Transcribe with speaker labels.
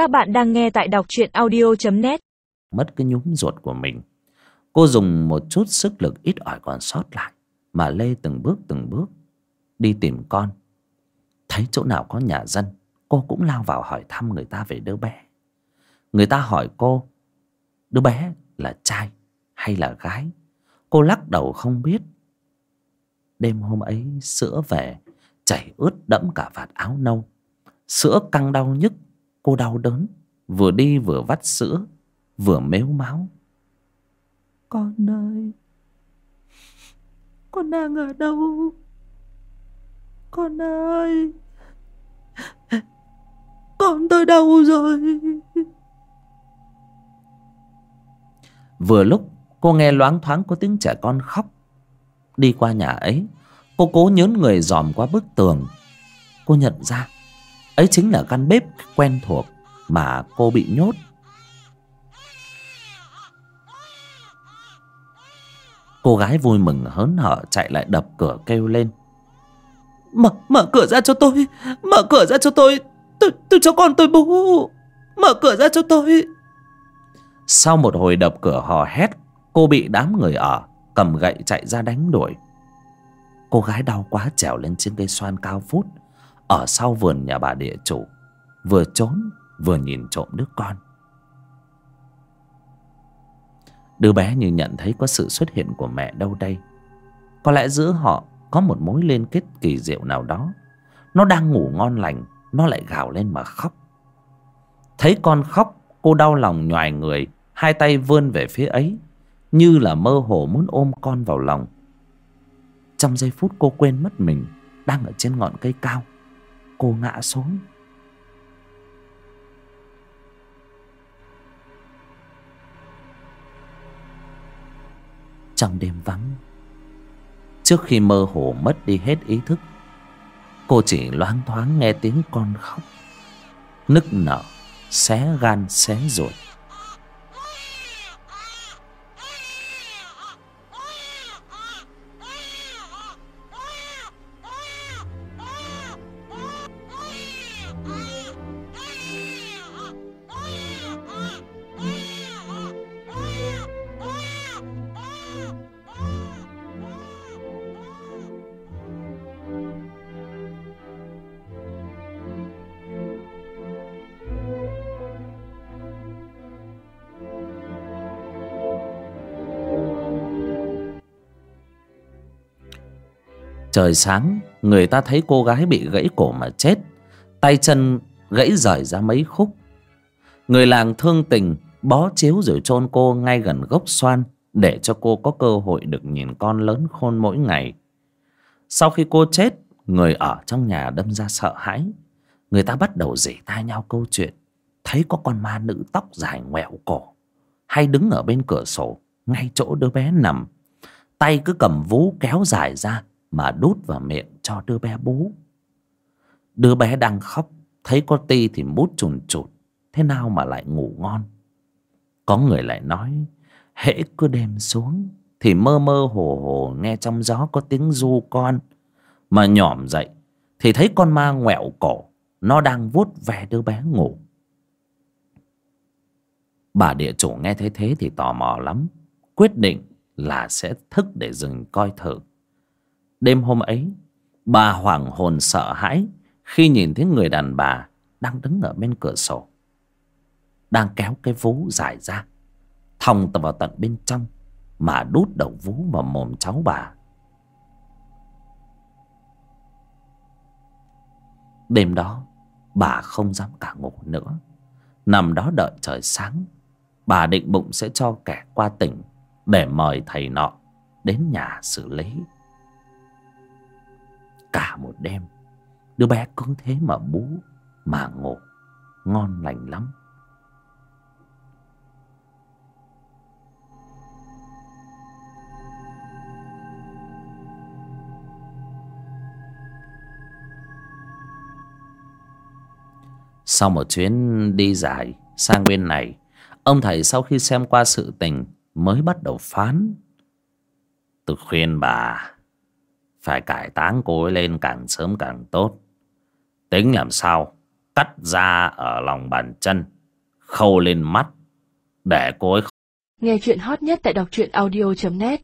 Speaker 1: Các bạn đang nghe tại đọc truyện audio.net
Speaker 2: Mất cái nhúm ruột của mình. Cô dùng một chút sức lực ít ỏi còn sót lại, Mà lê từng bước từng bước Đi tìm con. Thấy chỗ nào có nhà dân, Cô cũng lao vào hỏi thăm người ta về đứa bé. Người ta hỏi cô, Đứa bé là trai hay là gái? Cô lắc đầu không biết. Đêm hôm ấy, sữa về, Chảy ướt đẫm cả vạt áo nâu. Sữa căng đau nhức Cô đau đớn Vừa đi vừa vắt sữa Vừa mếu máu.
Speaker 3: Con ơi Con đang ở đâu? Con ơi Con tôi đâu rồi?
Speaker 2: Vừa lúc cô nghe loáng thoáng có tiếng trẻ con khóc. Đi qua nhà ấy Cô cố nhớn người dòm qua bức tường. Cô nhận ra Ấy chính là căn bếp quen thuộc Mà cô bị nhốt. Cô gái vui mừng hớn hở chạy lại đập cửa kêu lên.
Speaker 3: Mở, mở cửa ra cho tôi Mở cửa ra cho tôi. Tôi, tôi cho con tôi bú. Mở cửa ra cho tôi.
Speaker 2: Sau một hồi đập cửa hò hét Cô bị đám người ở Cầm gậy chạy ra đánh đuổi. Cô gái đau quá trèo lên trên cây xoan cao phút ở sau vườn nhà bà địa chủ, Vừa trốn, vừa nhìn trộm đứa con. Đứa bé như nhận thấy có sự xuất hiện của mẹ đâu đây, Có lẽ giữa họ có một mối liên kết kỳ diệu nào đó. Nó đang ngủ ngon lành, Nó lại gào lên mà khóc. Thấy con khóc, Cô đau lòng nhoài người, Hai tay vươn về phía ấy, Như là mơ hồ muốn ôm con vào lòng. Trong giây phút cô quên mất mình, Đang ở trên ngọn cây cao Cô ngã xuống. Trong đêm vắng, Trước khi mơ hồ mất đi hết ý thức, Cô chỉ loáng thoáng nghe tiếng con khóc, Nức nở, Xé gan, xé ruột. Trời sáng, Người ta thấy cô gái bị gãy cổ mà chết, Tay chân gãy rời ra mấy khúc. Người làng thương tình Bó chiếu rồi chôn cô ngay gần gốc xoan Để cho cô có cơ hội được nhìn con lớn khôn mỗi ngày. Sau khi cô chết, Người ở trong nhà đâm ra sợ hãi. Người ta bắt đầu rỉ tai nhau câu chuyện. Thấy có con ma nữ tóc dài ngoẹo cổ, Hay đứng ở bên cửa sổ, Ngay chỗ đứa bé nằm. Tay cứ cầm vú kéo dài ra mà đút vào miệng cho đứa bé bú. Đứa bé đang khóc, thấy có ti thì mút chùn chụt, thế nào mà lại ngủ ngon. Có người lại nói, hễ cứ đêm xuống thì mơ mơ hồ hồ nghe trong gió có tiếng du con, mà nhỏm dậy thì thấy con ma ngoẹo cổ, nó đang vuốt ve đứa bé ngủ. Bà địa chủ nghe thấy thế thì tò mò lắm, quyết định là sẽ thức để dừng coi thử. Đêm hôm ấy, Bà hoảng hồn sợ hãi Khi nhìn thấy người đàn bà Đang đứng ở bên cửa sổ, Đang kéo cái vú dài ra, Thòng vào tận bên trong Mà đút đầu vú vào mồm cháu bà. Đêm đó, Bà không dám cả ngủ nữa. Nằm đó đợi trời sáng, Bà định bụng sẽ cho kẻ qua tỉnh Để mời thầy nọ Đến nhà xử lý cả một đêm. Đứa bé cứ thế mà bú, mà ngủ, ngon lành lắm. Sau một chuyến đi dài sang bên này, ông thầy sau khi xem qua sự tình mới bắt đầu phán. Tôi khuyên bà phải cải táng cô ấy lên càng sớm càng tốt. Tính làm sao? Cắt ra ở lòng bàn chân, khâu lên mắt, để cô ấy
Speaker 1: Nghe chuyện hot nhất tại đọc truyện audio.net